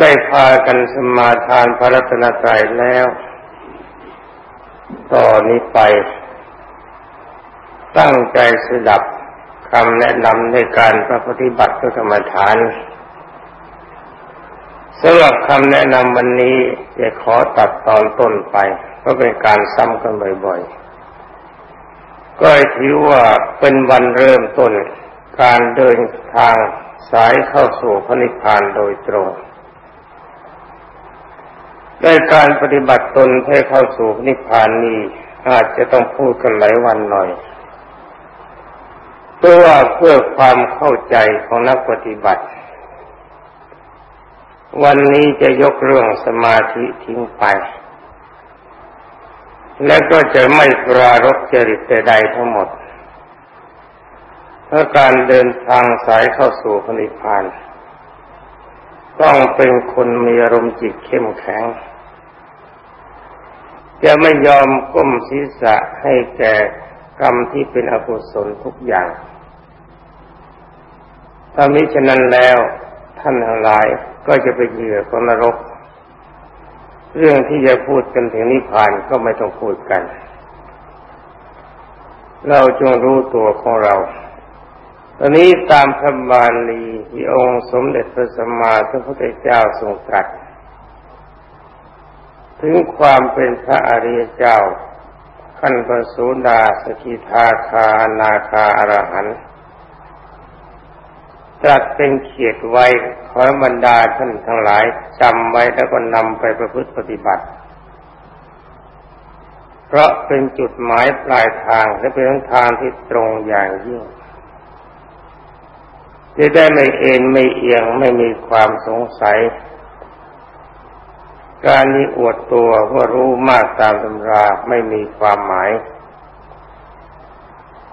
ได้พากันสมาทานพระรัตนตรัยแล้ว ต่อนนี้ไป ตั้งใจสดับคำแนะนำในการประปฏิบัติกรรมฐานสำหรับคำแนะนำวันนี้จะขอตัดตอนต้นไป เพราะเป็นการซ้ำกันบ่อยๆ ก็ถือว่าเป็นวันเริ่มต้นการเดินทางสายเข้าสู่พระนิพพานโดยตรง ได้การปฏิบัติตนให้เข้าสู่นิพพานนี้อาจจะต้องพูดกันหลายวันหน่อยเพื่อว่าเพื่อความเข้าใจของนักปฏิบัติ วันนี้จะยกเรื่องสมาธิทิ้งไป และก็จะไม่ปรารบจริตใดๆทั้งหมด เพราะการเดินทางสายเข้าสู่พนิพพาน ต้องเป็นคนมีอารมณ์จิตเข้มแข็ง จะไม่ยอมก้มศีรษะให้แก่กรรมที่เป็นอกุศลทุกอย่างถ้ามิฉะนั้นแล้วท่านทั้งหลายก็จะไปเหยื่อของนรก เรื่องที่จะพูดกันถึงนิพพานก็ไม่ต้องพูดกัน เราจงรู้ตัวของเรา ตอนนี้ตามพระบาลีที่องค์สมเด็จพระสัมมาสัมพุทธเจ้าทรงตรัสถึงความเป็นพระอริยเจ้า ขั้นปสุดาสกิทาคานาคาอรหันตรัสเป็นเขียดไว้ขอบรรดาท่านทั้งหลายจำไว้แล้วก็นำไปประพฤติปฏิบัติ เพราะเป็นจุดหมายปลายทางและเป็นทางที่ตรงอย่างยิ่ง จะได้ไม่เอ็นไม่เอียงไม่มีความสงสัย การนี้อวดตัวว่ารู้มากตามตำราไม่มีความหมาย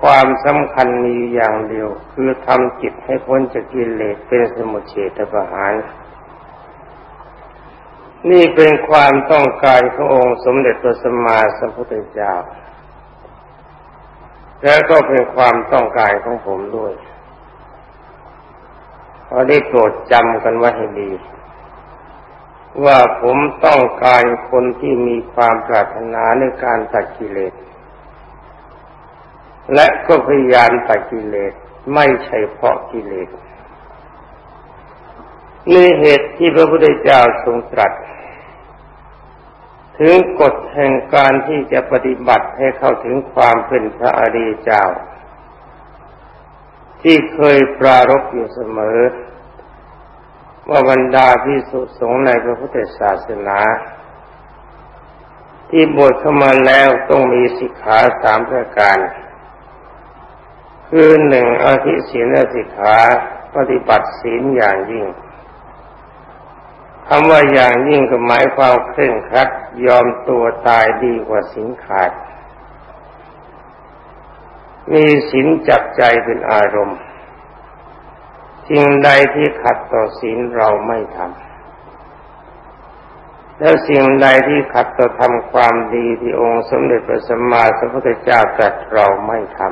ความสำคัญมีอย่างเดียว คือทำจิตให้พ้นจากกิเลสเป็นสมุทเฉทประหารนี่เป็นความต้องการขององค์สมเด็จพระสัมมาสัมพุทธเจ้า และก็เป็นความต้องการของผมด้วย อได้โปรดจำกันไว้ให้ดี ว่าผมต้องการคนที่มีความปรารถนาในการตัดกิเลส และก็พยายามตัดกิเลสไม่ใช่เพราะกิเลสนี่เหตุที่พระพุทธเจ้าทรงตรัส ถึงกฎแห่งการที่จะปฏิบัติให้เข้าถึงความเป็นพระอริยเจ้า ที่เคยปรารบอยู่เสมอ ว่าบรรดาพิสุสงฆ์ในพระพุทธศาสนา ที่บวชเข้ามาแล้วต้องมีสิกขาสามประการ คือหนึ่งอธิศีลสิกขาปฏิบัติศีลอย่างยิ่งคำว่าอย่างยิ่งก็หมายความเคร่งครัดยอมตัวตายดีกว่าสินขาด มีศีลจับใจเป็นอารมณ์สิ่งใดที่ขัดต่อศีลเราไม่ทำแล้วสิ่งใดที่ขัดต่อทำความดีที่องค์สมเด็จพระสัมมาสัมพุทธเจ้าตรัสเราไม่ทำ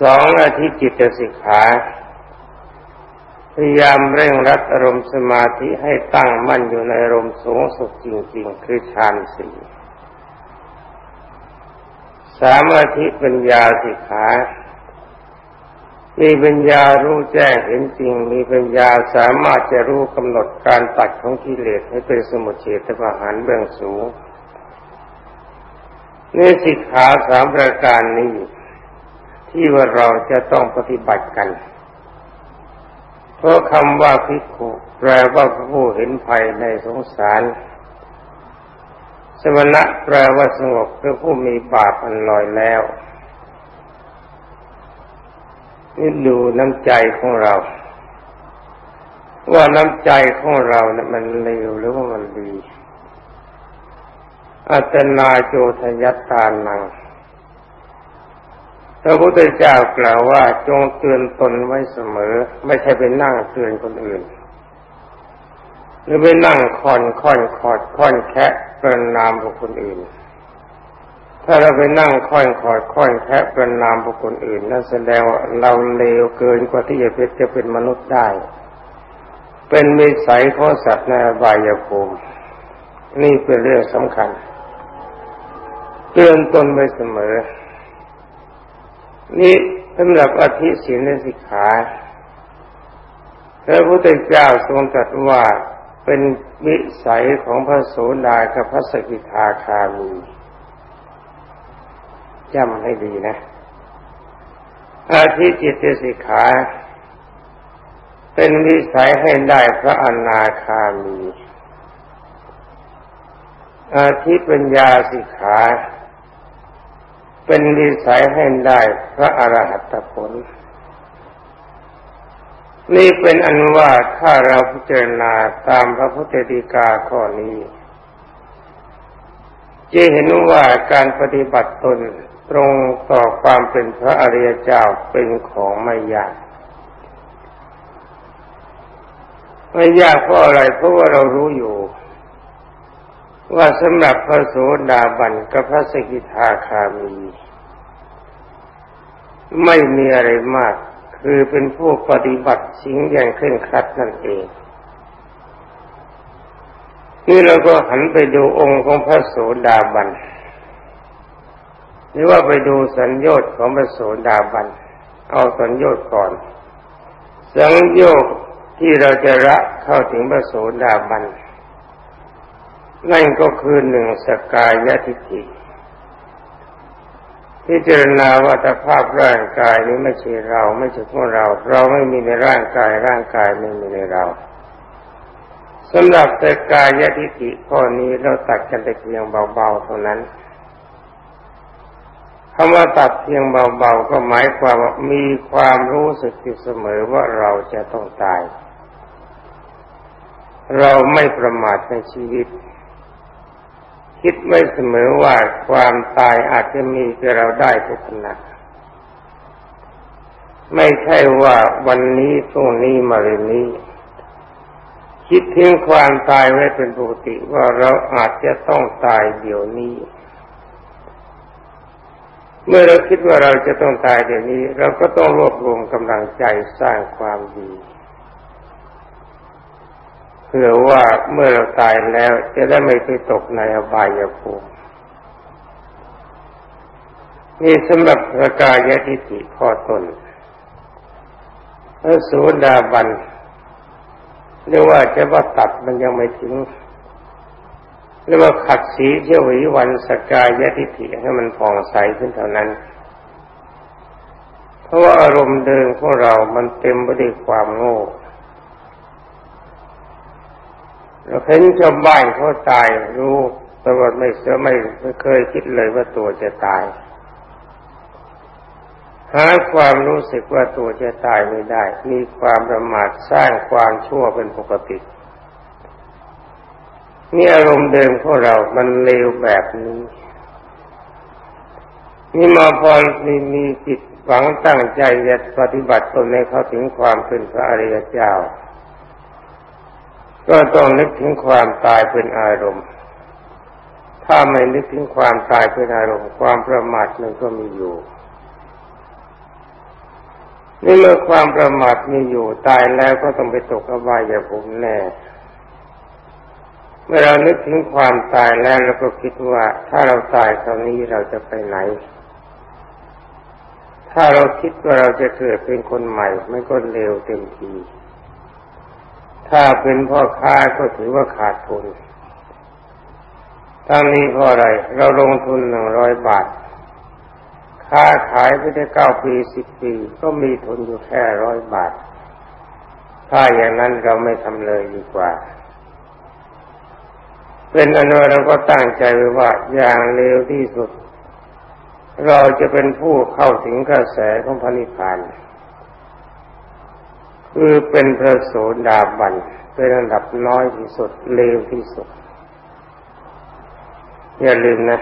สองอาทิจิตสิกขาพยายามเร่งรัดอารมณ์สมาธิให้ตั้งมั่นอยู่ในอารมณ์สูงสุดจริง ๆ คือฌานสี่ สามอาทิปัญญาสิกขามีปัญญารู้แจ้งเห็นจริง มีปัญญาสามารถจะรู้กำหนดการตัดของกิเลสให้เป็นสมุทเฉทประหารเบื้องสูงนี่สิกขาสามประการนี้ ที่ว่าเราจะต้องปฏิบัติกัน เพราะคำว่าพิกุแปลว่าผู้เห็นภัยในสงสาร สมณะแปลว่าสงบคือผู้มีบาปอันลอยแล้วนี่ดูน้ำใจของเรา ว่าน้ำใจของเราเนะ่ยมันเลวหรือว่ามันดี อัตนาโจทยัตตานังพระพุทธเจ้ากล่าวว่าจงเตือนตนไว้เสมอ ไม่ใช่ไปนั่งเตือนคนอื่น หรือไปนั่งคอนค่อนคอดค่อนแคะ ประนามบุคคลอื่น ถ้าเราไปนั่งค่อนคอดค่อนแคะประนามบุคคลอื่นนั่นแสดงว่าเราเลวเกินกว่าที่จะเป็นจะเป็นมนุษย์ได้ เป็นมิสัยของสัตว์ในอบายภูมินี่เป็นเรื่องสำคัญเตือนตนไปเสมอ นี่สำหรับอธิศีลสิกขาพระพุทธเจ้าทรงตรัสว่า เป็นวิสัยของพระโสดากับพระสกิทาคามีจำให้ดีนะอาทิจิตสิกขา เป็นวิสัยให้ได้พระอนาคามี อาทิปัญญาสิกขา เป็นวิสัยให้ได้พระอรหัตผล นี่เป็นอันว่าถ้าเราพิจารณาตามพระพุทธดีกาข้อนี้ จะเห็นว่าการปฏิบัติตนตรงต่อความเป็นพระอริยเจ้าเป็นของไม่ยาก ไม่ยากเพราะอะไรเพราะว่าเรารู้อยู่ ว่าสำหรับพระโสดาบันกับพระสกิทาคามี ไม่มีอะไรมาก คือเป็นผู้ปฏิบัติสิ่งอย่างเคร่งครัดนั่นเองนี่เราก็หันไปดูองค์ของพระโสดาบันหรือว่าไปดูสัญญาณของพระโสดาบัน เอาสัญญาณก่อน สัญญาณที่เราจะละเข้าถึงพระโสดาบัน นั่นก็คือหนึ่งสกายทิฏฐิ พิจารณาว่าสภาพร่างกายนี้ไม่ใช่เราไม่ใช่พวกเรา เราไม่มีในร่างกายร่างกายไม่มีในเราสำหรับแต่กายทิฏฐิข้อนี้เราตัดกันแต่เพียงเบาๆเท่านั้นคำว่าตัดเพียงเบาๆก็หมายความว่ามีความรู้สึกอยู่เสมอว่าเราจะต้องตาย เราไม่ประมาทในชีวิต คิดไม่เสมอว่าความตายอาจจะมีกับเราได้ทุกขณะไม่ใช่ว่าวันนี้พรุ่งนี้มาเรืนนี้ คิดถึงความตายไว้เป็นปกติว่าเราอาจจะต้องตายเดี๋ยวนี้ เมื่อเราคิดว่าเราจะต้องตายเดี๋ยวนี้ เราก็ต้องรวบรวมกำลังใจสร้างความดี พื่อว่าเมื่อเราตายแล้ว จะได้ไม่ไปตกในอบายภูมินี่สำหรับระกายทิฏฐิข้อต้นพระสูดาบันเรียกว่าจะว่าตัดมันยังไม่ถึงเรียกว่าขัดสีเชวิวันสกายทิฏฐิให้มันผ่องใสขึ้นเท่านั้น เพราะว่าอารมณ์เดิมของเรามันเต็มไปด้วยความโง่ เราเห็นชาวบ้านเขาตายรู้แต่ว่าไม่เสือไม่ไม่เคยคิดเลยว่าตัวจะตาย หาความรู้สึกว่าตัวจะตายไม่ได้ มีความประมาทสร้างความชั่วเป็นปกตินี่อารมณ์เดิมของเรา มันเลวแบบนี้ นี่มาพอมีมีจิตหวังตั้งใจจะปฏิบัติตนในเขาถึงความเป็นพระอริยเจ้า ก็ต้องนึกถึงความตายเป็นอารมณ์ ถ้าไม่นึกถึงความตายเป็นอารมณ์ ความประมาทมันก็มีอยู่ นี่เมื่อความประมาทมีอยู่ตายแล้วก็ต้องไปตกอบายภูมิแน่เมื่อเรานึกถึงความตายแล้วเราก็คิดว่าถ้าเราตายคราวนี้เราจะไปไหน ถ้าเราคิดว่าเราจะเกิดเป็นคนใหม่มันก็เร็วเต็มที ถ้าเป็นพ่อค้าก็ถือว่าขาดทุนทั้งนี้เพราะอะไร เราลงทุนหนึ่งร้อยบาท ค้าขายไปได้เก้าปีสิบปี ก็มีทุนอยู่แค่ร้อยบาท ถ้าอย่างนั้นเราไม่ทำเลยดีกว่า เป็นอนุเราก็ตั้งใจไว้ว่าอย่างเร็วที่สุด เราจะเป็นผู้เข้าถึงกระแสของพระนิพพาน คือเป็นพระโสดาบันเป็นระดับน้อยที่สุดเลวที่สุด อย่าลืมนะ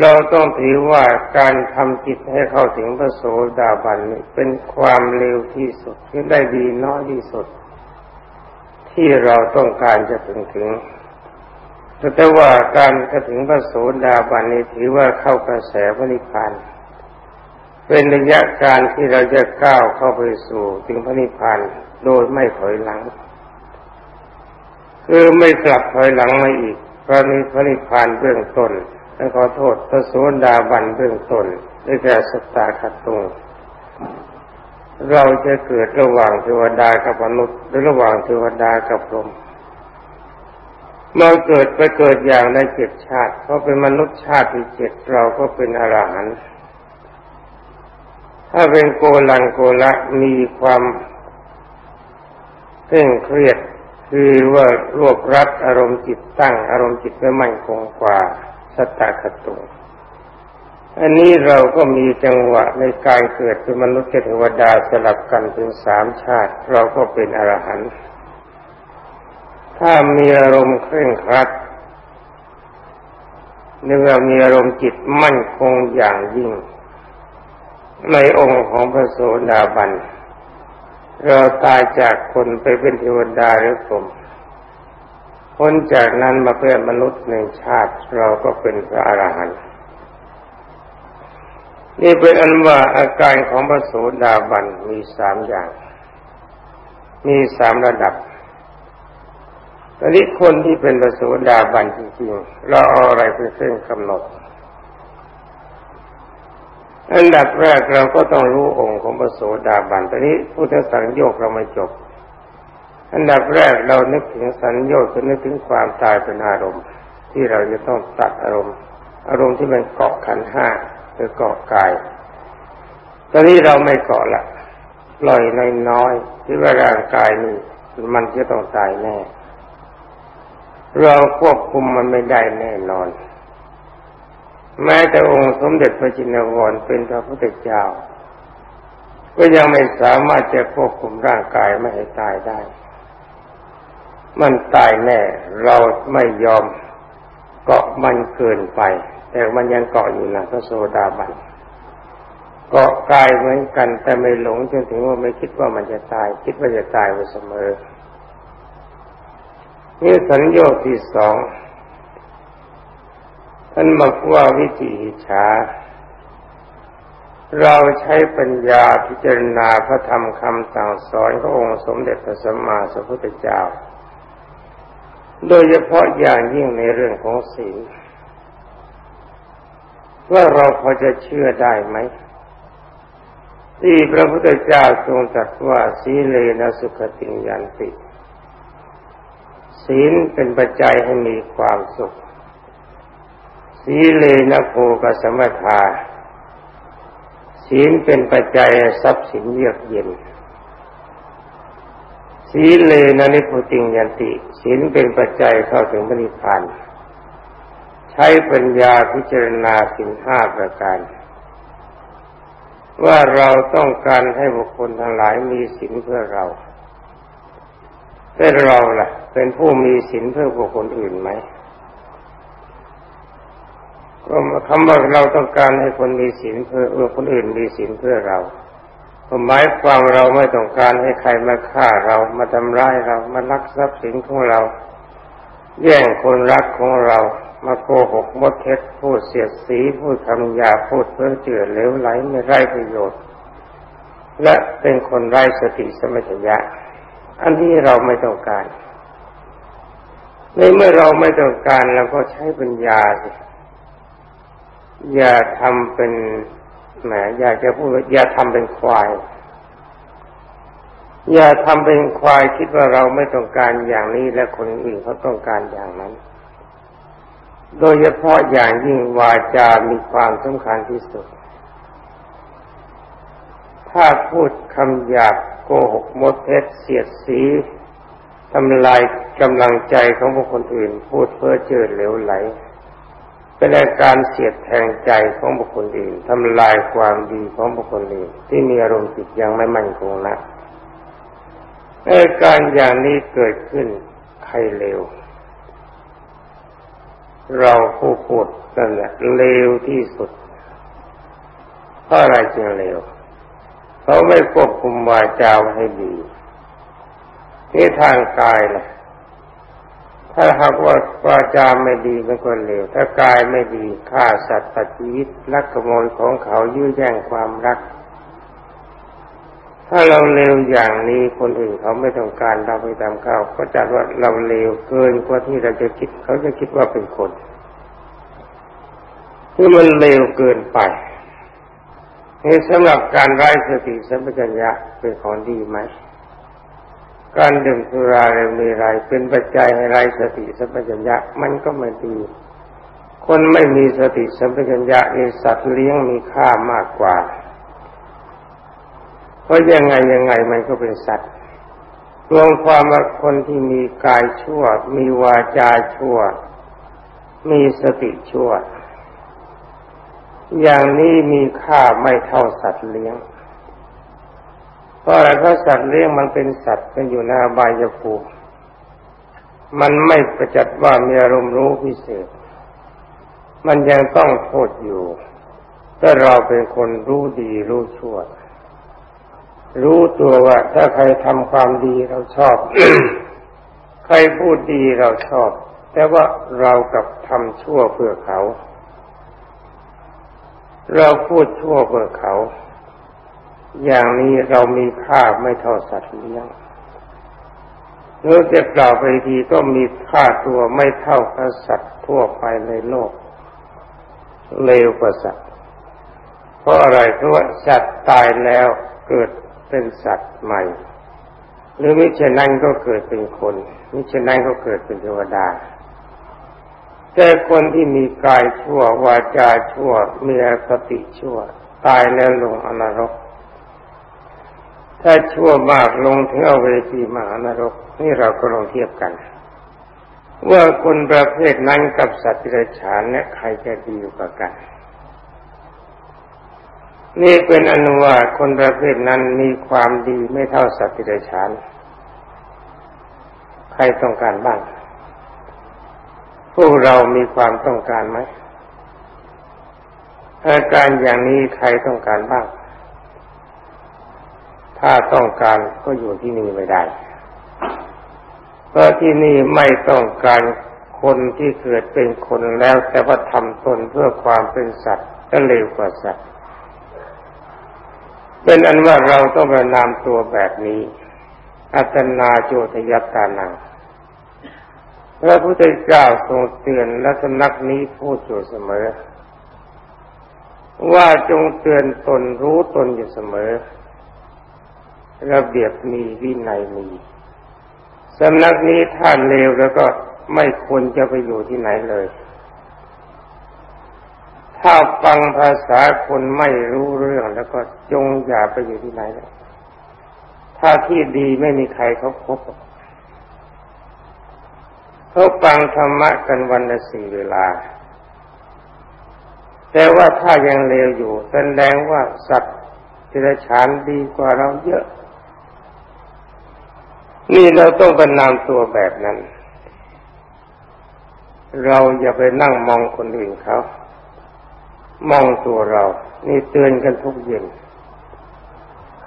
เราต้องถือว่าการทำจิตให้เข้าถึงพระโสดาบันนี้เป็นความเลวที่สุดที่ได้ดีน้อยที่สุด ที่เราต้องการจะถึงถึงแต่ว่าการจะถึงพระโสดาบันนี้ถือว่าเข้ากระแสพระนิพพาน เป็นระยะการที่เราจะก้าวเข้าไปสู่ถึงพระนิพพานโดยไม่ถอยหลัง คือไม่กลับถอยหลังมาอีกพระนิพนิพานเบื้องต้นและขอโทษพระโสดาบันเบื้องต้นได้แก่สตาขัดตุงเราจะเกิดระหว่างเทวดากับมนุษย์หรือระหว่างเทวดากับพรหมเมื่อเกิดไปเกิดอย่างในเจ็ดชาติเขาเป็นมนุษย์ชาติที่เจ็ดเราก็เป็นอรหันต์ ถ้าเป็นโกลังโกละมีความเคร่งเครียดคือว่ารวบรัดอารมณ์จิตตั้ง อารมณ์จิตไม่มั่นคงกว่าสตาคตุอันนี้เราก็มีจังหวะในการเกิดเป็นมนุษย์เทวดาสลับกันถึงสามชาติ เราก็เป็นอรหันต์ถ้ามีอารมณ์เคร่งครัดเนื่อมีอารมณ์จิตมั่นคงอย่างยิ่ง ในองค์ของพระโสดาบัน เราตายจากคนไปเป็นเทวดาหรือผมพ้นจากนั้นมาเป็นมนุษย์หนึ่งชาติ เราก็เป็นพระอรหันต์นี่เป็นอันว่าอาการของพระโสดาบันมีสามอย่าง มีสามระดับตอนนี้คนที่เป็นพระโสดาบันจริงๆ เราเอาอะไรเป็นเครื่องกำหนด อันดับแรกเราก็ต้องรู้องค์ของพระโสดาบันตอนนี้พุทธสังโยกเราไม่จบ อันดับแรกเรานึกถึงสัญโยกจะนึกถึงความตายเป็นอารมณ์ ที่เราจะต้องตัดอารมณ์ อารมณ์ที่มันเกาะขันห้าหรือเกาะกาย ตอนนี้เราไม่เกาะละปล่อยน้อยๆที่ว่าร่างกายนี้มันจะต้องตายแน่ เราควบคุมมันไม่ได้แน่นอน แม้แต่องค์สมเด็จพระจินวรเป็นพระพุทธเจ้า ก็ยังไม่สามารถจะควบคุมร่างกายไม่ให้ตายได้ มันตายแน่เราไม่ยอมเกาะมันเกินไป แต่มันยังเกาะอยู่นะพระโซดาบันเกาะกายเหมือนกัน แต่ไม่หลงจนถึงว่าไม่คิดว่ามันจะตาย คิดว่าจะตายไปเสมอนี่สัญญาที่สอง ท่านบอกว่าวิจิอิชาเราใช้ปัญญาพิจารณาพระธรรมคำสั่งสอนขององค์สมเด็จพระสัมมาสัมพุทธเจ้า โดยเฉพาะอย่างยิ่งในเรื่องของศีลว่าเราพอจะเชื่อได้ไหม ที่พระพุทธเจ้าทรงตรัสว่าสีเลนะสุขติยันติ ศีลเป็นปัจจัยให้มีความสุข สีเลนะโภกสมถาศีลเป็นปัจจัยทรัพย์สินเยือกเย็นสีเลนะนิพุติงยันติศีลเป็นปัจจัยเข้าถึงบริพานใช้ปัญญาพิจารณาสินห้าประการ ว่าเราต้องการให้บุคคลทั้งหลายมีศีลเพื่อเราเป็นเราล่ะ เป็นผู้มีศีลเพื่อบุคคลอื่นไหม ก็คำว่าเราต้องการให้คนมีศีลเพื่อเออคนอื่นมีศีลเพื่อเราหมายความเราไม่ต้องการให้ใครมาฆ่าเรามาทำร้ายเรามาลักทรัพย์สินของเรา แย่งคนรักของเรา มาโกหกมดเท็จพูดเสียดสีพูดคำหยาพูดเพื่อเจือเหลวไหลไม่ไร้ประโยชน์ และเป็นคนไร้สติสมัชยะ อันที่เราไม่ต้องการในเมื่อเราไม่ต้องการเราก็ใช้ปัญญาสิ อย่าทำเป็นแหมอยากจะพูดอย่าทำเป็นควาย อย่าทำเป็นควายคิดว่าเราไม่ต้องการอย่างนี้และคนอื่นเขาต้องการอย่างนั้น โดยเฉพาะอย่างยิ่งวาจา มีความสำคัญที่สุด ถ้าพูดคำหยาบโกหกมดเท็จเสียดสีทำลายกำลังใจของบุคคลอื่น พูดเพ้อเจ้อเหลวไหล เป็นอาการเสียดแทงใจของบุคคลอื่นทำลายความดีของบุคคลอื่นที่มีอารมณ์จิตยังไม่มั่นคงนะอาการอย่างนี้เกิดขึ้นใครเลวเราผู้พูดนั่นแหละเลวที่สุดเพราะอะไรจึงเลวเขาไม่ควบคุมวาจาให้ดีนี่ทางกายล่ะ ถ้าหากว่าวาจาไม่ดีมันก็เลวถ้ากายไม่ดีฆ่าสัตว์ตัดชีวิตลักขโมยของเขายื้อแย่งความรัก ถ้าเราเลวอย่างนี้คนอื่นเขาไม่ต้องการเราไปตามเขาก็จัดว่าเราเลวเกินกว่าที่เราจะคิด เขาจะคิดว่าเป็นคนที่มันเลวเกินไปนี่สำหรับการไร้สติสัมปชัญญะเป็นของดีไหม การดื่มสุราเรมีไรเป็นปัจจัยให้ไรสติสัมปชัญญะมันก็ไม่ดี คนไม่มีสติสัมปชัญญะในสัตว์เลี้ยงมีค่ามากกว่า เพราะยังไงยังไงมันก็เป็นสัตว์รวมความว่าคนที่มีกายชั่ว มีวาจาชั่ว มีสติชั่ว อย่างนี้มีค่าไม่เท่าสัตว์เลี้ยง เพราะอะไรเพราะสัตว์เลี้ยงมันเป็นสัตว์มันอยู่ในอบายภูมิมันไม่ประจัดว่ามีอารมณ์รู้พิเศษ มันยังต้องโทษอยู่ถ้าเราเป็นคนรู้ดีรู้ชั่ว รู้ตัวว่า ถ้าใครทำความดีเราชอบ ใครพูดดีเราชอบ แต่ว่าเรากับทำชั่วเพื่อเขา เราพูดชั่วเพื่อเขา อย่างนี้เรามีค่าไม่เท่าสัตว์เลี้ยงหรือจะกล่าวไปทีก็มีค่าตัวไม่เท่ากับสัตว์ทั่วไปในโลก เลวกว่าสัตว์ เพราะอะไรเพราะว่าสัตว์ตายแล้วเกิดเป็นสัตว์ใหม่ หรือมิฉะนั้นก็เกิดเป็นคน มิฉะนั้นก็เกิดเป็นเทวดา แต่คนที่มีกายชั่ววาจาชั่วมีอคติชั่ว ตายแล้วลงอนรก ถ้าชั่วมากลงถึงเอาเวทีมหานรก นี่เราก็ลองเทียบกัน ว่าคนประเภทนั้นกับสัตว์ที่ไรฉานเนี่ยใครจะดีกว่ากัน นี่เป็นอนุว่าคนประเภทนั้นมีความดีไม่เท่าสัตว์ที่ไรฉาน ใครต้องการบ้าง พวกเรามีความต้องการไหมอาการอย่างนี้ใครต้องการบ้าง ถ้าต้องการก็อยู่ที่นี่ไม่ได้เพราะที่นี่ไม่ต้องการคนที่เกิดเป็นคนแล้วแต่ว่าทำตนเพื่อความเป็นสัตว์ก็เลวกว่าสัตว์ เป็นอันว่าเราต้องประนามตัวแบบนี้ อัตนาโจทยัตตานังพระพุทธเจ้าทรงเตือนและสำนักนี้พูดอยู่เสมอ ว่าจงเตือนตนรู้ตนอยู่เสมอ ระเบียบมีวินัยมีสำนักนี้ท่านเลวแล้วก็ไม่ควรจะไปอยู่ที่ไหนเลย ถ้าฟังภาษาคนไม่รู้เรื่องแล้วก็จงอย่าไปอยู่ที่ไหนเลยถ้าที่ดีไม่มีใครเขาคบเขาฟังธรรมะกันวันละสี่เวลา แต่ว่าถ้ายังเลวอยู่แสดงว่าสัตว์เดรัจฉานดีกว่าเราเยอะ นี่เราต้องเป็นนามตัวแบบนั้น เราอย่าไปนั่งมองคนอื่นเขา มองตัวเรา นี่เตือนกันทุกเย็น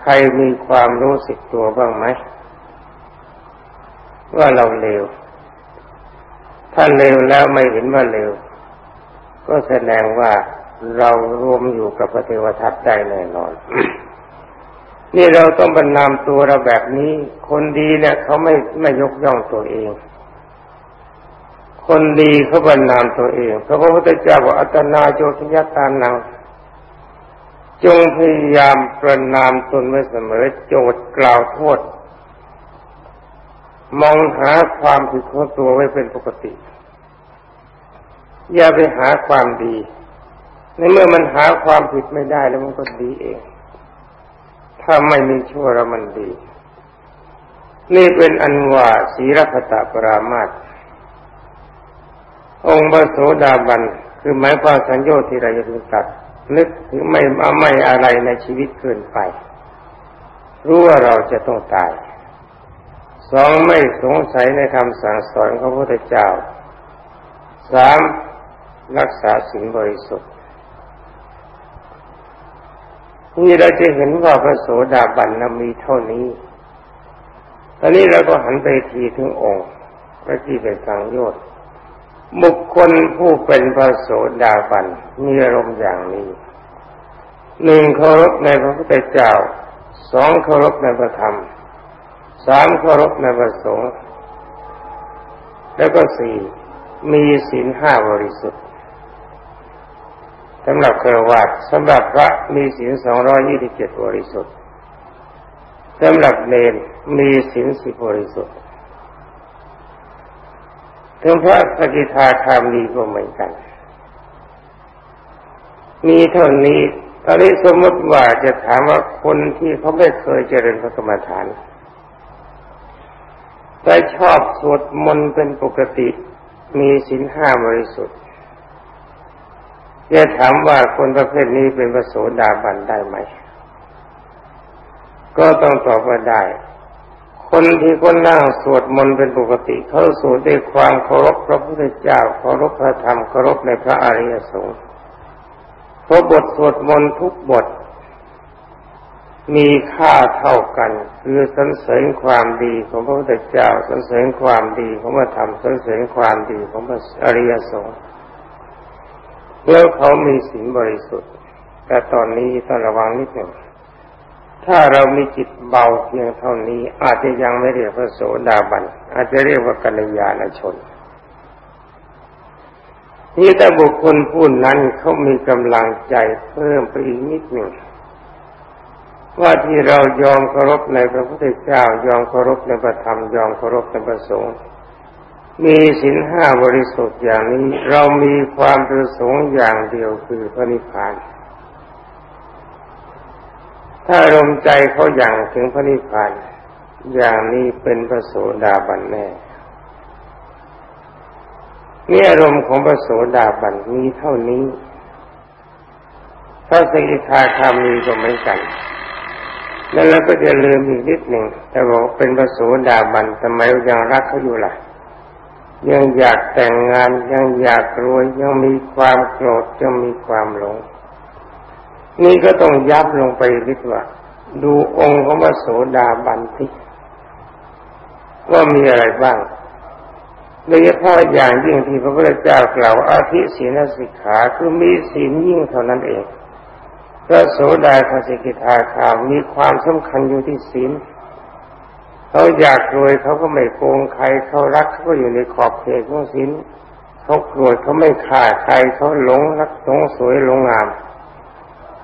ใครมีความรู้สึกตัวบ้างไหม ว่าเราเลว ถ้าเลวแล้วไม่เห็นว่าเลว ก็แสดงว่าเรารวมอยู่กับพระเทวทัตได้แน่นอน นี่เราต้องบรรนามตัวเราแบบนี้ คนดีเนี่ยเขาไม่ไม่ยกย่องตัวเอง คนดีเขาบรรนามตัวเองเพราะพระพุทธเจ้าบอกอัตนาโจทยตานังจงพยายามประนามตนไว้เสมอโจทย์กล่าวโทษ มองหาความผิดของตัวไว้เป็นปกติ อย่าไปหาความดี ในเมื่อมันหาความผิดไม่ได้แล้วมันก็ดีเอง ถ้าไม่มีชั่วแล้วมันดี นี่เป็นอันว่าศีรพตาปรามาตองค์พระโสดาบัน คือหมายความสัญญาที่เราจะถึงตัด นึกถึงไม่ไม่อะไรในชีวิตเกินไป รู้ว่าเราจะต้องตาย สองไม่สงสัยในคำสั่งสอนของพระพุทธเจ้า สามรักษาสิ่งบริสุทธิ์ นี่เราจะเห็นว่าพระโสดาบันมีเท่านี้ตอนนี้เราก็หันไปทีถึงองค์พระที่เป็นสังโยชน์บุคคลผู้เป็นพระโสดาบันมีอารมณ์อย่างนี้หนึ่งเคารพในพระพุทธเจ้าสสองเคารพในพระธรรมสามเคารพในพระสงฆ์แล้วก็สี่มีศีลห้าบริสุทธิ์ สำหรับเครวัดสำหรับพระมีศีลสองร้อยี่สิบเจ็ดบริสุทธิ์สำหรับเนรมีศีลสิบบริสุทธิ์ถึงพระสกิทาคามีก็เหมือนกัน มีเท่านี้ตอนนี้สมมติว่าจะถามว่าคนที่เขาไม่เคยเจริญพระกรรมฐานแต่ชอบสวดมนต์เป็นปกติ มีศีลห้าบริสุทธิ์ จะถามว่าคนประเภทนี้เป็นพระโสดาบันได้ไหม ก็ต้องตอบว่าได้ คนที่คนนั่งสวดมนต์เป็นปกติเขาสวดด้วยความเคารพพระพุทธเจ้าเคารพพระธรรมเคารพในพระอริยสงฆ์เพราะบทสวดมนต์ทุกบท มีค่าเท่ากัน คือสรรเสริญความดีของพระพุทธเจ้าสรรเสริญความดีของพระธรรมสรรเสริญความดีของพระอริยสงฆ์ เมื่อเขามีศีลบริสุทธิ์ แต่ตอนนี้ต้องระวังนิดหนึ่ง ถ้าเรามีจิตเบาเพียงเท่านี้ อาจจะยังไม่เรียกพระโสดาบัน อาจจะเรียกว่ากัลยาณชนนี่แต่บุคคลผู้นั้นเขามีกำลังใจเพิ่มไปอีกนิดหนึ่งว่าที่เรายอมเคารพในพระพุทธเจ้ายอมเคารพในพระธรรมยอมเคารพในพระสงฆ์ มีศีลห้าบริสุทธิ์อย่างนี้ เรามีความประสงค์อย่างเดียวคือพระนิพพาน ถ้าลมใจเขาอย่างถึงพระนิพพาน อย่างนี้เป็นพระโสดาบันแน่เนี่ยอารมณ์ของพระโสดาบันมีเท่านี้ถ้าสกิทาคามีก็เหมือนกัน แล้วเราก็จะลืมอีกนิดหนึ่งแต่บอกเป็นพระโสดาบันทำไมยังรักเขาอยู่ล่ะ ยังอยากแต่งงานยังอยากรวยยังมีความโกรธยังมีความหลง นี่ก็ต้องยับลงไปนิดว่าดูองค์ของพระโสดาบันที่ว่ามีอะไรบ้างโดยเฉพาะอย่างยิ่งที่พระพุทธเจ้ากล่าวอาทิศีลสิกขาคือมีศีลยิ่งเท่านั้นเองพระโสดาคสิกิทาคามีความสำคัญอยู่ที่ศีล เขาอยากรวยเขาก็ไม่โกงใครเขารักเขาก็อยู่ในขอบเขตของศีลเขาโกรธเขาไม่ฆ่าใครเขาหลงรักหลงสวยหลงงาม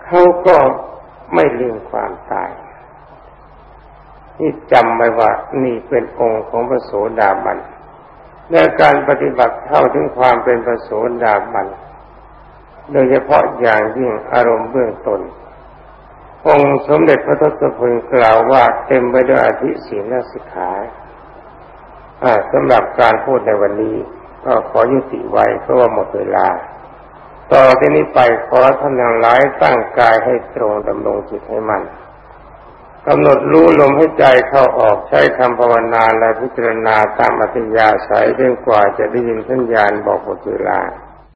เขาก็ไม่ลืมความตายนี่จำไว้ว่านี่เป็นองค์ของพระโสดาบันในการปฏิบัติเท่าถึงความเป็นพระโสดาบันโดยเฉพาะอย่างยิ่งอารมณ์เบื้องตน องค์สมเด็จพระทศพลกล่าวว่าเต็มไปด้วยอธิศีลสิกขาสำหรับการพูดในวันนี้ ก็ขอยุติไว้เพราะว่าหมดเวลา ต่อที่นี้ไปขอท่านทั้งหลายตั้งกายให้ตรงดำรงจิตให้มันกำหนดรู้ลมให้ใจเข้าออกใช้คำภาวนาและพิจารณาตามอัธยาศัยเรื่องกว่าจะได้ยินสัญญาณบอกหมดเวลา